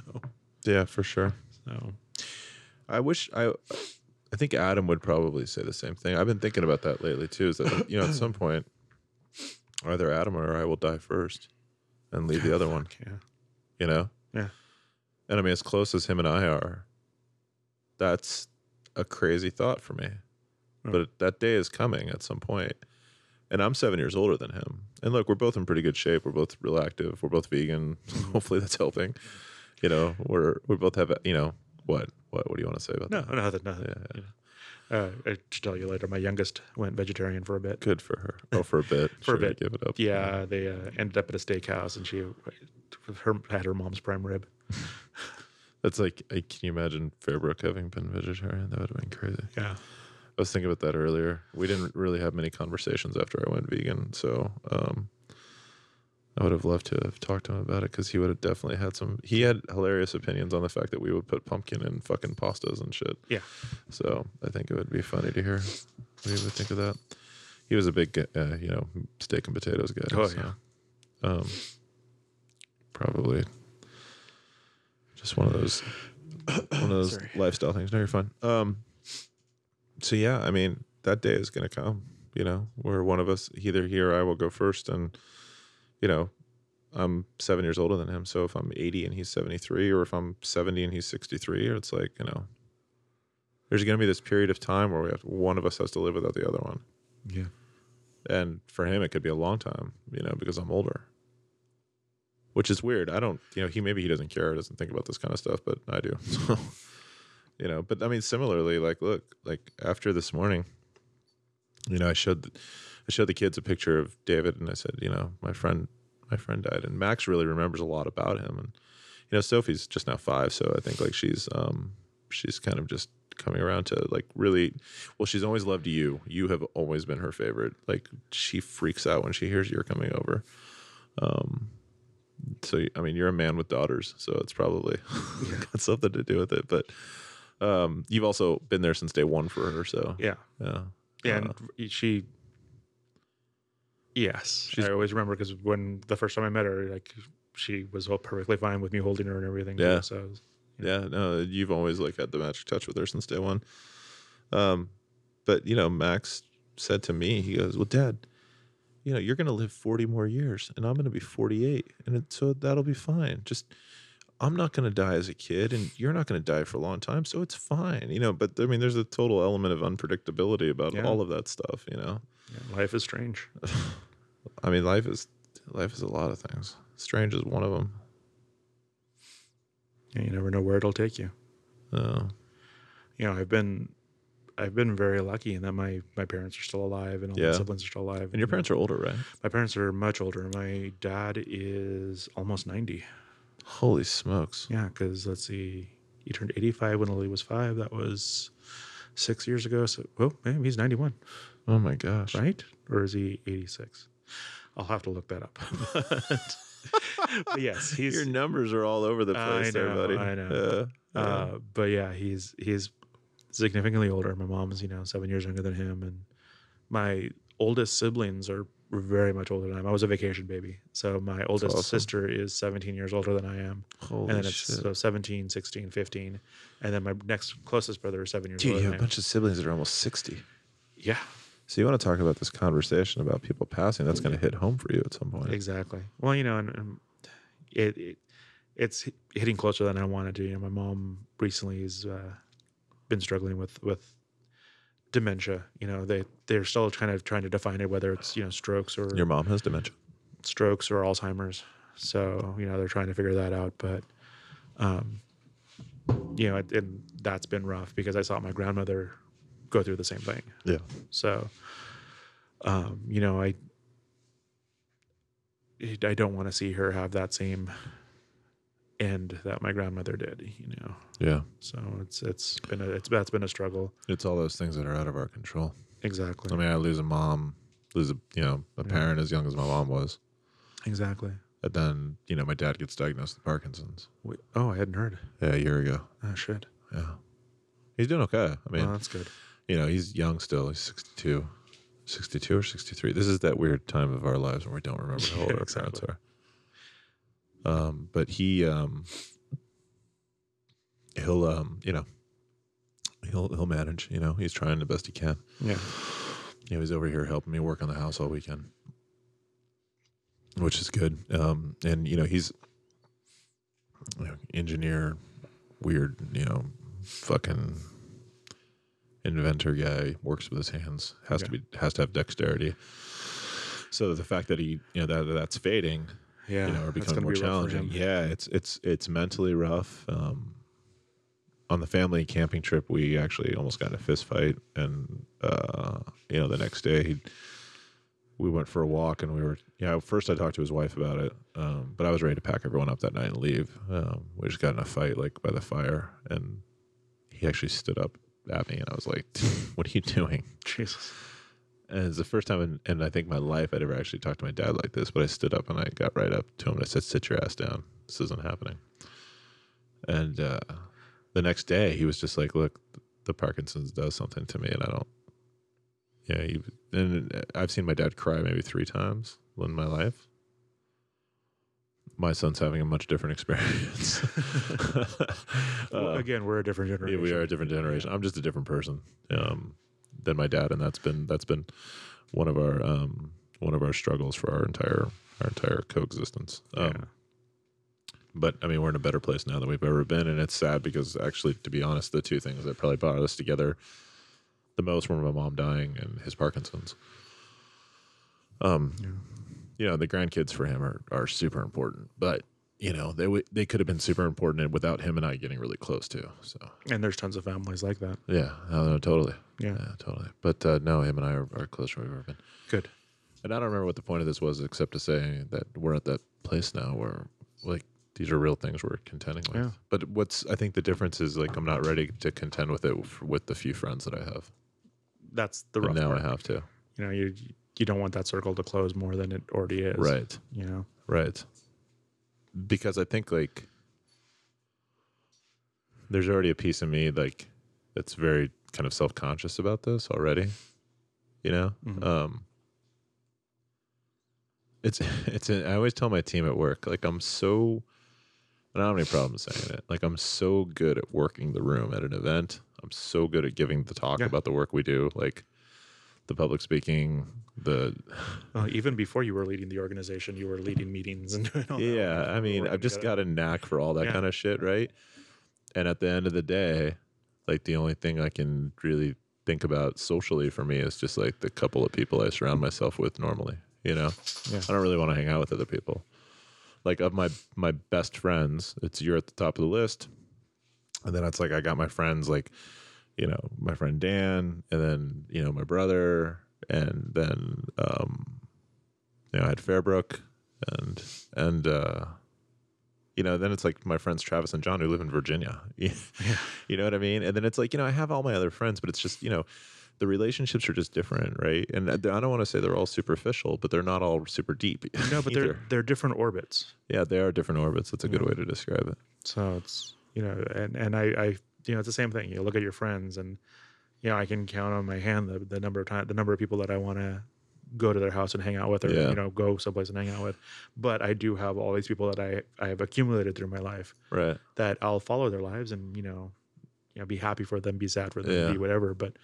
Yeah, for sure. so I wish I I think Adam would probably say the same thing. I've been thinking about that lately too. Is that you know at some point either Adam or I will die first and leave the other one. yeah You know. Yeah. And I mean, as close as him and I are, that's a crazy thought for me. But that day is coming at some point. And I'm seven years older than him. And look, we're both in pretty good shape. We're both real active. We're both vegan. Hopefully that's helping. You know, we're we both have you know what what what do you want to say about No, that? No, nothing, nothing. Yeah, you know. Uh, I should tell you later. My youngest went vegetarian for a bit. Good for her. Oh, for a bit. For a bit. give it up. Yeah, they uh, ended up at a steakhouse, and she her had her mom's prime rib. That's like, can you imagine Fairbrook having been vegetarian? That would have been crazy. Yeah, I was thinking about that earlier. We didn't really have many conversations after I went vegan, so um, I would have loved to have talked to him about it because he would have definitely had some. He had hilarious opinions on the fact that we would put pumpkin in fucking pastas and shit. yeah. So I think it would be funny to hear what he would think of that. He was a big, uh, you know, steak and potatoes guy. Oh, so, yeah. Um, probably just one of those, one of those Sorry. lifestyle things. No, you're fine. Um, so yeah, I mean, that day is gonna come. You know, where one of us, either he or I, will go first, and you know, I'm seven years older than him. So if I'm 80 and he's 73, or if I'm 70 and he's 63, it's like you know, there's going to be this period of time where we have one of us has to live without the other one. Yeah. And for him, it could be a long time, you know, because I'm older. Which is weird. I don't, you know, he maybe he doesn't care, doesn't think about this kind of stuff, but I do. So, you know, but I mean, similarly, like, look, like after this morning, you know, I showed, I showed the kids a picture of David, and I said, you know, my friend, my friend died, and Max really remembers a lot about him, and you know, Sophie's just now five, so I think like she's, um, she's kind of just coming around to like really well she's always loved you. You have always been her favorite. Like she freaks out when she hears you're coming over. Um so i mean you're a man with daughters so it's probably got something to do with it. But um you've also been there since day one for her so. Yeah, yeah yeah. Uh, and she, yes, I always remember because when the first time I met her, like she was all perfectly fine with me holding her and everything. too, Yeah. so I was- yeah no you've always like had the magic touch with her since day one um but you know max said to me he goes well dad you know you're going to live 40 more years and i'm going to be 48 and it, so that'll be fine just i'm not going to die as a kid and you're not going to die for a long time so it's fine you know but i mean there's a total element of unpredictability about Yeah. all of that stuff you know yeah, life is strange. i mean life is life is a lot of things strange is one of them Yeah, you never know where it'll take you. uh, You know, I've been, I've been very lucky in that my my parents are still alive and all Yeah. my siblings are still alive. and your parents are older right My parents are much older. My dad is almost 90. Holy smokes Yeah, because let's see, he turned 85 when Lily was five. That was six years ago. So, oh, man, he's 91, oh my gosh right? Or is he 86? I'll have to look that up. but yes, he's. Your numbers are all over the I place, there, buddy. I know. Yeah, yeah. Uh, but yeah, he's he's significantly older. My mom's you know seven years younger than him, and my oldest siblings are very much older than I am. I was a vacation baby, so my oldest awesome. sister is 17 years older than I am, Holy and then it's shit. so 17, 16, 15, and then my next closest brother is seven years Dude, older you have a bunch of siblings that are almost 60. Yeah, So you want to talk about this conversation about people passing? That's going to hit home for you at some point. exactly. Well, you know, and, and it, it it's hitting closer than I wanted to. You know, my mom recently has uh, been struggling with with dementia. You know, they they're still kind of trying to define it whether it's you know strokes or Your mom has dementia. strokes or Alzheimer's. So you know they're trying to figure that out. But um, you know, it, and that's been rough because I saw my grandmother go through the same thing. Yeah. So, um, you know, I I don't want to see her have that same end that my grandmother did. You know, Yeah. so it's it's been a it's that's been a struggle. It's all those things that are out of our control. Exactly. I mean, I lose a mom, lose a, you know, a Yeah. parent as young as my mom was. exactly. And then, you know, my dad gets diagnosed with Parkinson's. Wait, oh, I hadn't heard. Yeah, a year ago. Oh shit. Yeah. He's doing okay. I mean, well, that's good. you know, he's young still. He's 62, 62 or 63. This is that weird time of our lives when we don't remember how old Yeah, our parents are. Um, but he, um, he'll, um, you know, he'll, he'll manage, you know, he's trying the best he can. Yeah. You know, he's over here helping me work on the house all weekend, which is good. Um, and you know, he's you know, engineer, weird, you know, fucking inventor guy, works with his hands, has to be has to have dexterity. So the fact that he, you know, that that's fading, Yeah, you know, are becoming more be challenging. Yeah, it's it's it's mentally rough. Um, on the family camping trip, we actually almost got in a fist fight, and uh, you know, the next day, we went for a walk, and we were yeah. First, I talked to his wife about it, um, but I was ready to pack everyone up that night and leave. Um, we just got in a fight like by the fire, and he actually stood up at me, and I was like, "What are you doing?" Jesus. And it's the first time in, in I think my life I'd ever actually talked to my dad like this. But I stood up and I got right up to him and I said, "Sit your ass down. This isn't happening." And uh, the next day, he was just like, "Look, the Parkinson's does something to me, and I don't." Yeah, you and I've seen my dad cry maybe three times in my life. My son's having a much different experience. Well, Uh, again, we're a different yeah, generation. we are a different generation. I'm just a different person um, than my dad, and that's been that's been one of our um, one of our struggles for our entire our entire coexistence. Um, Yeah. But I mean, we're in a better place now than we've ever been, and it's sad because actually, to be honest, the two things that probably brought us together the most were my mom dying and his Parkinson's. Um, Yeah. you know, the grandkids for him are are super important, but you know, they would they could have been super important without him and I getting really close too. So And there's tons of families like that. yeah, no, no, totally. Yeah. Yeah, totally. But uh, no, him and I are, are closer than we've ever been. Good. And I don't remember what the point of this was, except to say that we're at that place now where, like, these are real things we're contending with. Yeah. But what's I think the difference is like I'm not ready to contend with it with the few friends that I have. That's the And now part. I have to. You know, you you don't want that circle to close more than it already is. Right. You know. Right. Because I think like there's already a piece of me like that's very kind of self conscious about this already. You know? Mhm. Um it's it's I always tell my team at work, like I'm so I don't have any problem saying it. Like I'm so good at working the room at an event. I'm so good at giving the talk Yeah. about the work we do, like the public speaking, the Well, even before you were leading the organization, you were leading meetings and doing all that. yeah i mean i've just together. got a knack for all that Yeah. kind of shit right and at the end of the day like the only thing i can really think about socially for me is just like the couple of people i surround myself with normally you know Yeah. i don't really want to hang out with other people like of my my best friends it's you're at the top of the list and then it's like i got my friends like you know my friend dan and then you know my brother and then um you know i had fairbrook and and uh you know then it's like my friends travis and john who live in virginia yeah. you know what i mean and then it's like you know i have all my other friends but it's just you know the relationships are just different right and i don't want to say they're all superficial but they're not all super deep No, but they're they're different orbits. yeah they are different orbits that's a good Yeah. way to describe it So it's you know, and and I, I you know, it's the same thing. You look at your friends, and you know, I can count on my hand the, the number of time, the number of people that I want to go to their house and hang out with, or Yeah. you know, go someplace and hang out with. But I do have all these people that I I have accumulated through my life right that I'll follow their lives and you know, you know, be happy for them, be sad for them, Yeah. be whatever. But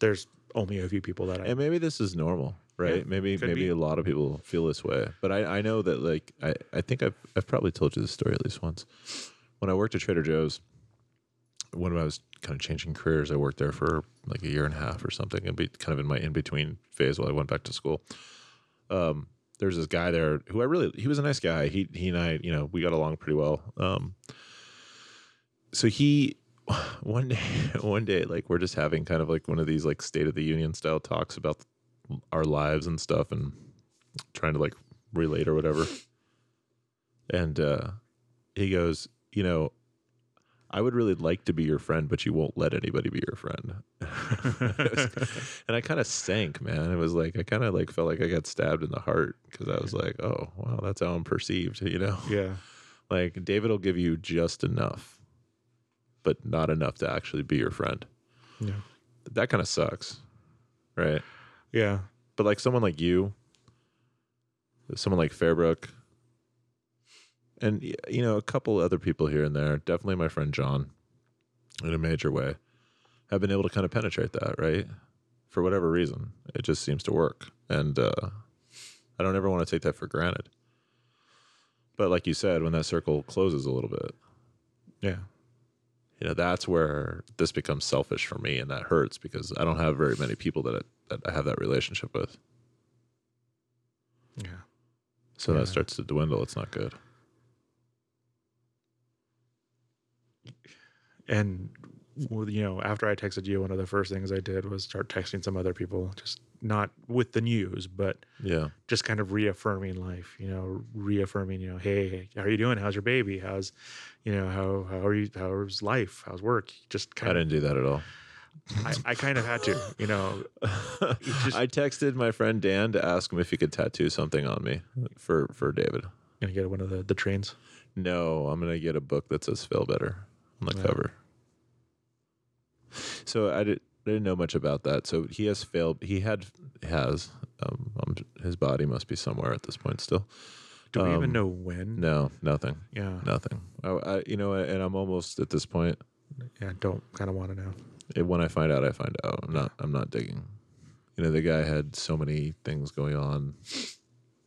there's only a few people that I and maybe this is normal right Yeah, maybe maybe be. a lot of people feel this way but i i know that like i i think i've i've probably told you this story at least once when i worked at trader joe's when i was kind of changing careers i worked there for like a year and a half or something and be kind of in my in between phase while i went back to school. Um there's this guy there who i really he was a nice guy. He he and i you know we got along pretty well. Um so he one day one day like we're just having kind of like one of these like state of the union style talks about our lives and stuff and trying to like relate or whatever. And uh he goes you know i would really like to be your friend but you won't let anybody be your friend. And i kind of sank man. It was like i kind of like felt like i got stabbed in the heart because i was like oh wow that's how i'm perceived you know? Yeah, like David will give you just enough, but not enough to actually be your friend. yeah, That kind of sucks, right? yeah, But like someone like you, someone like Fairbrook, and you know a couple other people here and there, definitely my friend John, in a major way, have been able to kind of penetrate that, right? For whatever reason, it just seems to work, and uh, I don't ever want to take that for granted. But like you said, when that circle closes a little bit, yeah, you know that's where this becomes selfish for me and that hurts because i don't have very many people that I, that I have that relationship with yeah. So Yeah. that starts to dwindle. It's not good. And you know, after I texted you, one of the first things I did was start texting some other people, just not with the news, but Yeah. just kind of reaffirming life. You know, reaffirming. You know, hey, how are you doing? How's your baby? How's, you know, how how are you? How's life? How's work? Just I kind of. didn't do that at all. I, I kind of had to. You know, just- I texted my friend Dan to ask him if he could tattoo something on me for for David. gonna get one of the the trains. No, I'm gonna get a book that says "Feel Better" on the Yeah. cover. So I, did, I didn't know much about that. So he has failed. He had has um, um, his body must be somewhere at this point still. Do we even Um, know when? No, nothing, Yeah. nothing. I, I you know, and I'm almost at this point. Yeah. Don't kind of want to know. It, when I find out, I find out. I'm not. I'm not digging. You know, the guy had so many things going on,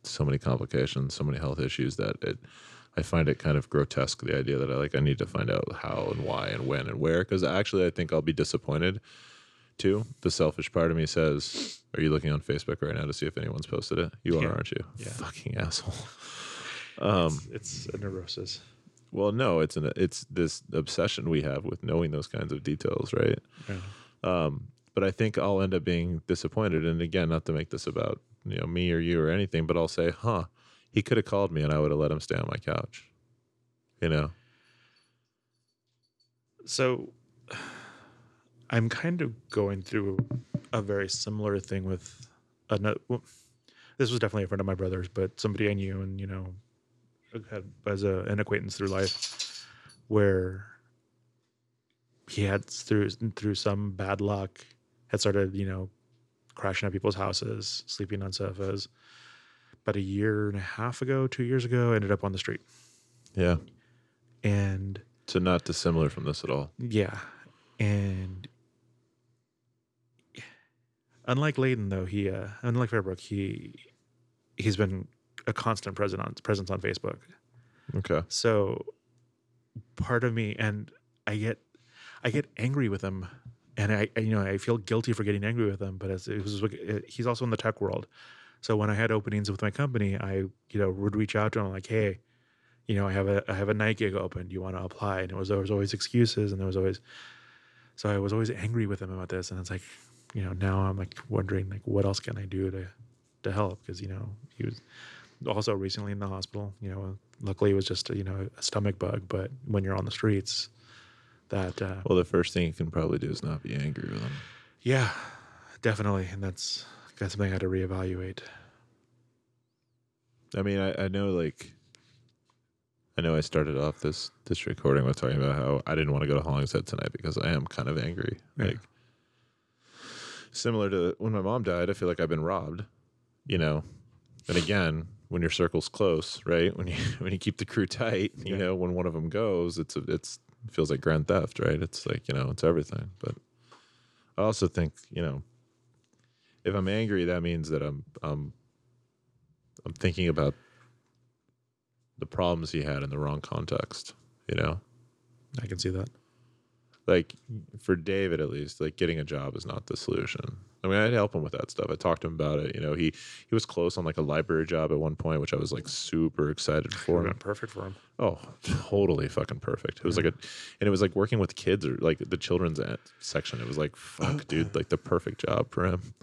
so many complications, so many health issues that it. I find it kind of grotesque the idea that I like I need to find out how and why and when and where because actually I think I'll be disappointed too. The selfish part of me says, "Are you looking on Facebook right now to see if anyone's posted it? You Yeah. are, aren't you? Yeah. Fucking asshole." Um, it's, it's a neurosis. well, no, it's an it's this obsession we have with knowing those kinds of details, right? Yeah. Um, but I think I'll end up being disappointed. And again, not to make this about you know me or you or anything, but I'll say, "Huh, he could have called me, and I would have let him stay on my couch." You know, So I'm kind of going through a very similar thing with another. Well, this was definitely a friend of my brother's, but somebody I knew and, you know, had as a, an acquaintance through life where he had through through some bad luck had started, you know, crashing at people's houses, sleeping on sofas. About a year and a half ago, two years ago, ended up on the street. yeah. And So not dissimilar from this at all. Yeah. And unlike Layden though, he uh unlike Fairbrook, he he's been a constant present on presence on Facebook. Okay. So part of me and I get I get angry with him and I, I you know I feel guilty for getting angry with him, but as it was he's also in the tech world. So when I had openings with my company, I you know would reach out to him like, "Hey, you know, I have a I have a night gig open. Do you want to apply?" And it was there was always excuses, and there was always so I was always angry with him about this. And it's like, you know, now I'm like wondering like what else can I do to to help because you know he was also recently in the hospital. You know, luckily it was just a, you know a stomach bug, but when you're on the streets, that uh, Well, the first thing you can probably do is not be angry with him. yeah, definitely, and that's that's something I had to reevaluate. I mean, I, I know like I know I started off this this recording with talking about how I didn't want to go to Hollingshead tonight because I am kind of angry. Yeah. Like similar to when my mom died, I feel like I've been robbed. You know, and again, when your circle's close, right? When you when you keep the crew tight, you Yeah. know, when one of them goes, it's a, it's it feels like grand theft, right? It's like you know, it's everything. But I also think you know, if I'm angry, that means that I'm I'm I'm thinking about the problems he had in the wrong context. You know, I can see that. like for David at least, like getting a job is not the solution. I mean, I'd help him with that stuff. I talked to him about it. You know, he he was close on like a library job at one point, which I was like super excited for him. perfect for him. Oh, totally fucking perfect. It was like a, and it was like working with kids or like the children's section. It was like, fuck, oh, dude, like the perfect job for him.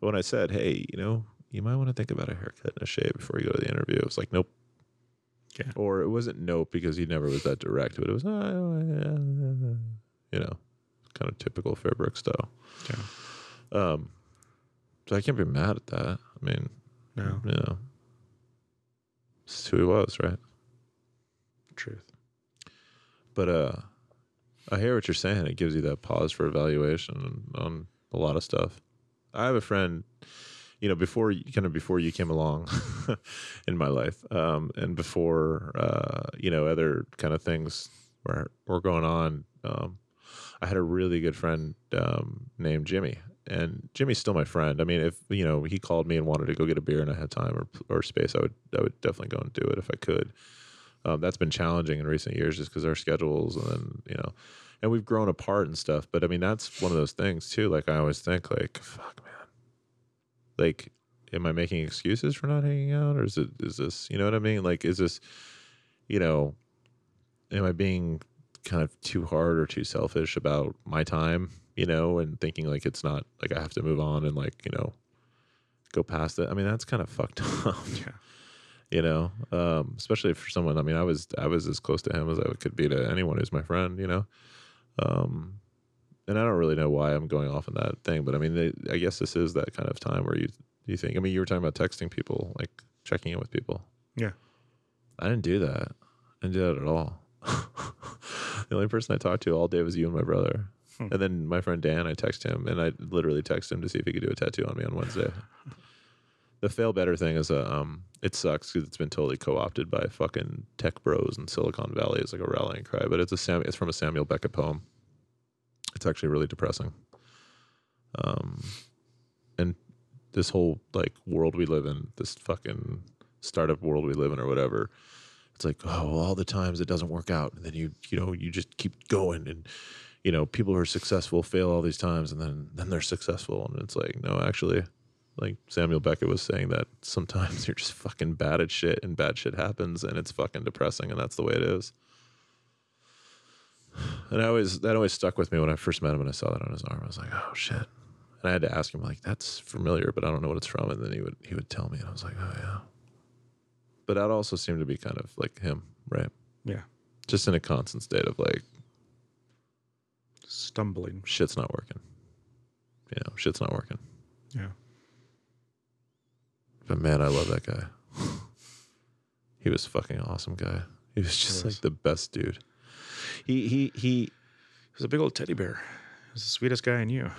But when I said, hey, you know, you might want to think about a haircut and a shave before you go to the interview, it was like, nope. Or it wasn't nope because he never was that direct, but it was, "Oh, yeah," you know, kind of typical Fairbrook style. Yeah. Um, so I can't be mad at that. I mean, No you know, it's who he was, right? truth. But uh, I hear what you're saying. It gives you that pause for evaluation on, a lot of stuff. I have a friend, you know, before you- kind of before you came along in my life, um, and before uh, you know other kind of things were were going on. Um, I had a really good friend um, named Jimmy, and Jimmy's still my friend. I mean, if you know he called me and wanted to go get a beer and I had time or or space, I would I would definitely go and do it if I could. Um, that's been challenging in recent years just because our schedules and then you know, and we've grown apart and stuff. But I mean, that's one of those things too. Like I always think, like fuck, man, like am I making excuses for not hanging out, or is it is this you know what I mean? Like, is this you know, am I being kind of too hard or too selfish about my time, you know, and thinking like it's not like I have to move on and like you know go past it. I mean, that's kind of fucked up. Yeah. You know, um, especially for someone. I mean, I was I was as close to him as I could be to anyone who's my friend. You know, um, and I don't really know why I'm going off on that thing, but I mean, they, I guess this is that kind of time where you you think. I mean, you were talking about texting people, like checking in with people. Yeah. I didn't do that. I didn't do that at all. the only person I talked to all day was you and my brother. Hmm. And then my friend Dan, I text him and I literally text him to see if he could do a tattoo on me on Wednesday. the fail better thing is uh, um it sucks because it's been totally co-opted by fucking tech bros in Silicon Valley. It's like a rallying cry, but it's a Sam it's from a Samuel Beckett poem. It's actually really depressing. Um and this whole like world we live in, this fucking startup world we live in or whatever, it's like oh well, all the times it doesn't work out and then you you know you just keep going and you know people who are successful fail all these times and then then they're successful. And it's like no actually like Samuel Beckett was saying that sometimes you're just fucking bad at shit and bad shit happens and it's fucking depressing and that's the way it is. And I always that always stuck with me when I first met him and I saw that on his arm. I was like oh shit. And I had to ask him like that's familiar but I don't know what it's from. And then he would he would tell me and I was like oh yeah. But that also seemed to be kind of like him right? Yeah. just in a constant state of like Stumbling. shit's not working. You know, shit's not working. Yeah. But man, I love that guy. he was fucking awesome guy. He was just was. like the best dude. He he he. He was a big old teddy bear. He was the sweetest guy I knew.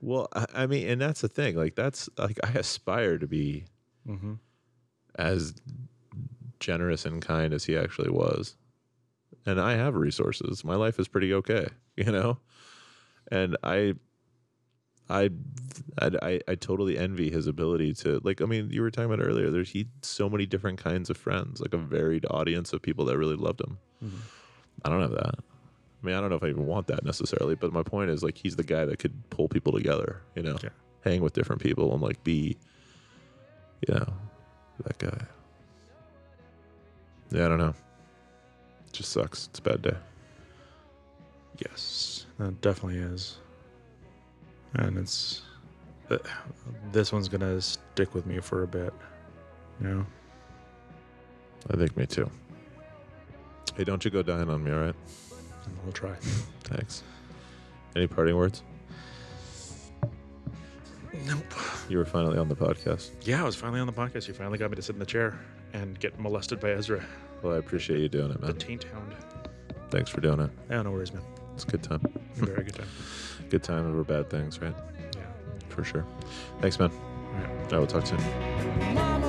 Well, I, I mean, and that's the thing. Like that's like I aspire to be Mm-hmm. as generous and kind as he actually was. And I have resources. My life is pretty okay, you know? And I I I I, totally envy his ability to like I mean, you were talking about earlier, there's he so many different kinds of friends, like a varied audience of people that really loved him. Mhm. I don't have that. I mean, I don't know if I even want that necessarily, but my point is like he's the guy that could pull people together, you know, Yeah. hang with different people and like be, you know, that guy. Yeah, I don't know. It just sucks. It's a bad day. Yes, that definitely is. And it's uh, this one's gonna stick with me for a bit. You know, I think me too. Hey, don't you go dying on me, all right? we'll try. Thanks. Any parting words? Nope. You were finally on the podcast. Yeah, I was finally on the podcast. You finally got me to sit in the chair and get molested by Ezra, Well, I appreciate you doing it, man. the taint hound. Thanks for doing it. Yeah, no worries, man. It's a good time. Very good time. Good time over bad things, right? Yeah. For sure. Thanks, man. All right. I will talk soon.